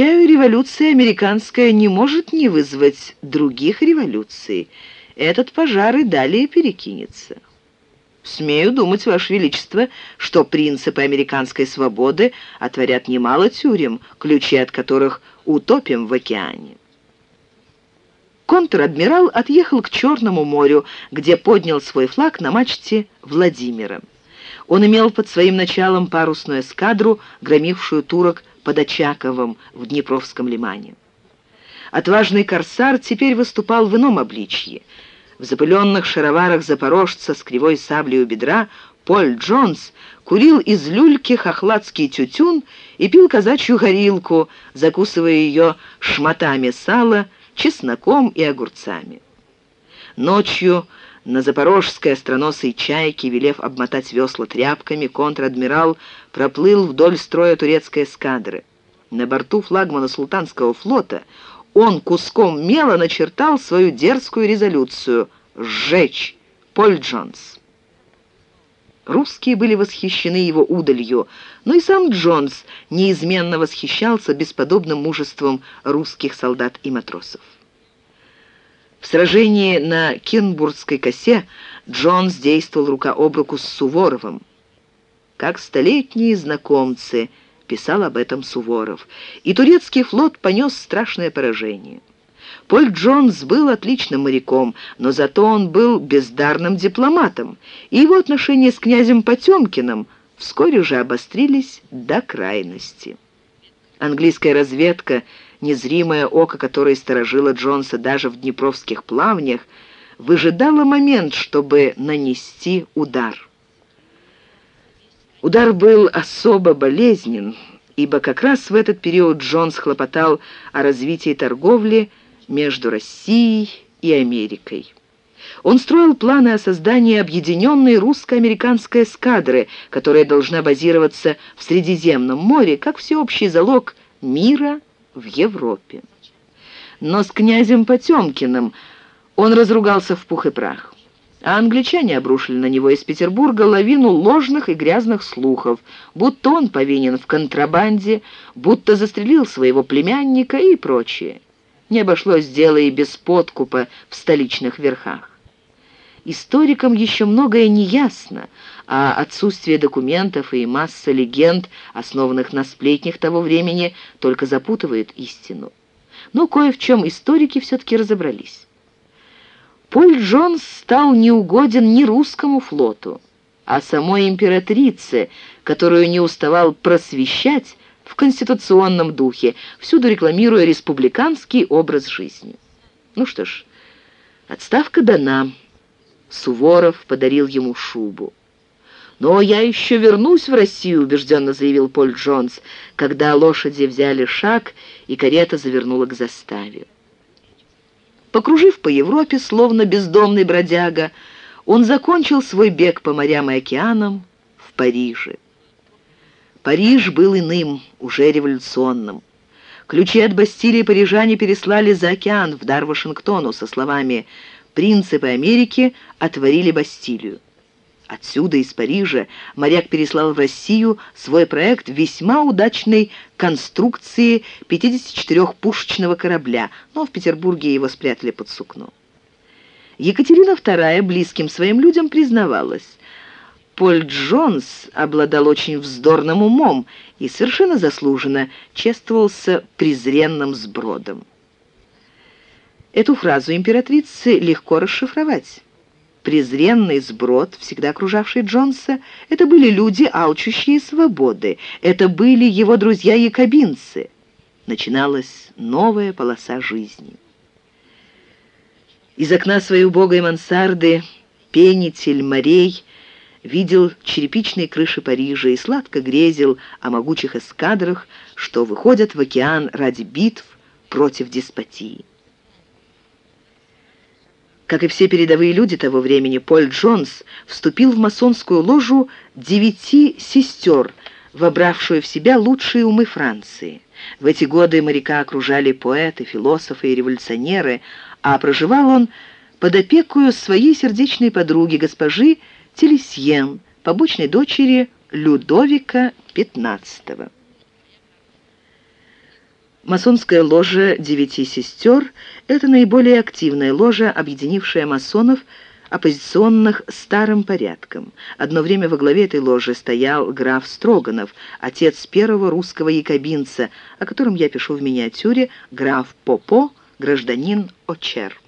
Замечаю, революция американская не может не вызвать других революций. Этот пожар и далее перекинется. Смею думать, Ваше Величество, что принципы американской свободы отворят немало тюрем, ключи от которых утопим в океане. Контр-адмирал отъехал к Черному морю, где поднял свой флаг на мачте Владимира. Он имел под своим началом парусную эскадру, громившую турок под Очаковым в Днепровском лимане. Отважный корсар теперь выступал в ином обличье. В запыленных шароварах запорожца с кривой саблей у бедра Поль Джонс курил из люльки хохладский тютюн и пил казачью горилку, закусывая ее шматами сала, чесноком и огурцами. Ночью на запорожской остроносой чайке, велев обмотать весла тряпками, контр-адмирал проплыл вдоль строя турецкой эскадры. На борту флагмана султанского флота он куском мела начертал свою дерзкую резолюцию «Сжечь! Поль Джонс!». Русские были восхищены его удалью, но и сам Джонс неизменно восхищался бесподобным мужеством русских солдат и матросов. В сражении на Кенбургской косе Джонс действовал рука об руку с Суворовым. «Как столетние знакомцы», — писал об этом Суворов, и турецкий флот понес страшное поражение. Поль Джонс был отличным моряком, но зато он был бездарным дипломатом, и его отношения с князем Потемкиным вскоре уже обострились до крайности. Английская разведка, незримое око которой сторожило Джонса даже в днепровских плавнях, выжидала момент, чтобы нанести удар. Удар был особо болезнен, ибо как раз в этот период Джонс хлопотал о развитии торговли между Россией и Америкой. Он строил планы о создании объединенной русско-американской эскадры, которая должна базироваться в Средиземном море, как всеобщий залог мира в Европе. Но с князем Потемкиным он разругался в пух и прах. А англичане обрушили на него из Петербурга лавину ложных и грязных слухов, будто он повинен в контрабанде, будто застрелил своего племянника и прочее. Не обошлось дело и без подкупа в столичных верхах. Историкам еще многое не ясно, а отсутствие документов и масса легенд, основанных на сплетнях того времени, только запутывает истину. Но кое в чем историки все-таки разобрались. Поль Джонс стал неугоден не русскому флоту, а самой императрице, которую не уставал просвещать в конституционном духе, всюду рекламируя республиканский образ жизни. Ну что ж, отставка дана. Суворов подарил ему шубу. «Но я еще вернусь в Россию», — убежденно заявил Поль Джонс, когда лошади взяли шаг, и карета завернула к заставе. Покружив по Европе, словно бездомный бродяга, он закончил свой бег по морям и океанам в Париже. Париж был иным, уже революционным. Ключи от Бастилии парижане переслали за океан в дар Вашингтону со словами «Принципы Америки отворили Бастилию». Отсюда, из Парижа, моряк переслал в Россию свой проект весьма удачной конструкции 54-пушечного корабля, но в Петербурге его спрятали под сукно. Екатерина II близким своим людям признавалась, Поль Джонс обладал очень вздорным умом и совершенно заслуженно чествовался презренным сбродом. Эту фразу императрицы легко расшифровать. Презренный сброд, всегда окружавший Джонса, это были люди, алчущие свободы, это были его друзья-якобинцы. Начиналась новая полоса жизни. Из окна своей убогой мансарды пенитель морей видел черепичные крыши Парижа и сладко грезил о могучих эскадрах, что выходят в океан ради битв против деспотии. Как и все передовые люди того времени, Поль Джонс вступил в масонскую ложу девяти сестер, вобравшую в себя лучшие умы Франции. В эти годы моряка окружали поэты, философы и революционеры, а проживал он под опекою своей сердечной подруги, госпожи Телесьен, побочной дочери Людовика XV. Масонская ложа «Девяти сестер» — это наиболее активная ложа, объединившая масонов, оппозиционных старым порядком. Одно время во главе этой ложи стоял граф Строганов, отец первого русского якобинца, о котором я пишу в миниатюре, граф Попо, гражданин Очер.